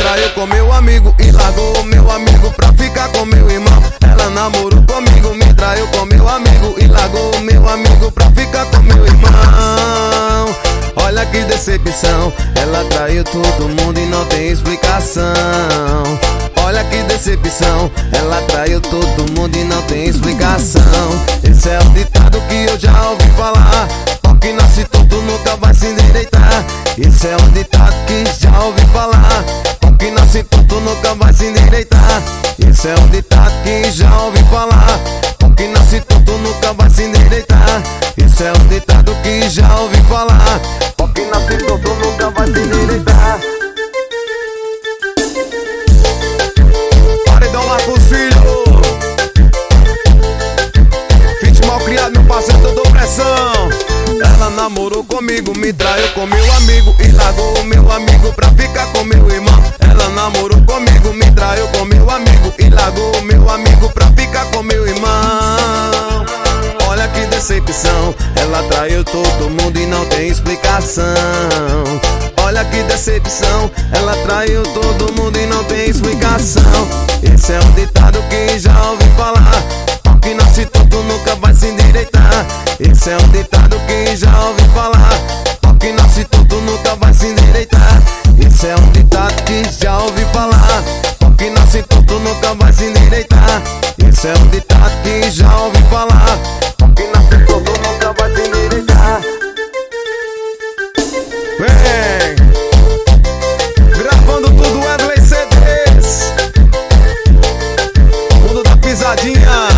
traiu com meu amigo e largou meu amigo pra ficar com meu irmão. Ela namorou comigo, me traiu com meu amigo e largou meu amigo pra ficar com meu irmão. Olha que decepção, ela traiu todo mundo e não tem explicação. Olha que decepção, ela traiu todo mundo e não tem explicação. Esse é o ditado que eu já ouvi falar. Esse é um ditado que já ouvi falar. Pau que nasce tonto nunca vai se endireitar. Esse é um ditado que já ouvi falar. Pau que nasce tonto nunca vai se endireitar. Esse é um ditado que já ouvi falar. Pau que nasce tonto nunca vai se endireitar. Paredão Marcos Filho Fit mal criado, meu parceiro, dou pressão Ela namorou comigo, me traiu com meu amigo E largou o meu amigo pra ficar com meu irmão. Ela namorou comigo, me traiu com meu amigo E largou o meu amigo pra ficar com meu irmão. Olha que decepção, ela traiu todo mundo e não tem explicação. Olha que decepção, ela traiu todo mundo e não tem explicação. Esse é um ditado que Esse é um ditado que já ouvi falar. Pau que nasce tonto nunca vai se endireitar. Esse é um ditado que já ouvi falar. Pau que nasce tonto nunca vai se endireitar. Esse é um ditado que já ouvi falar. Pau que nasce tonto nunca vai se endireitar. Vem! Gravando tudo Wesley CDs Mundo da pisadinha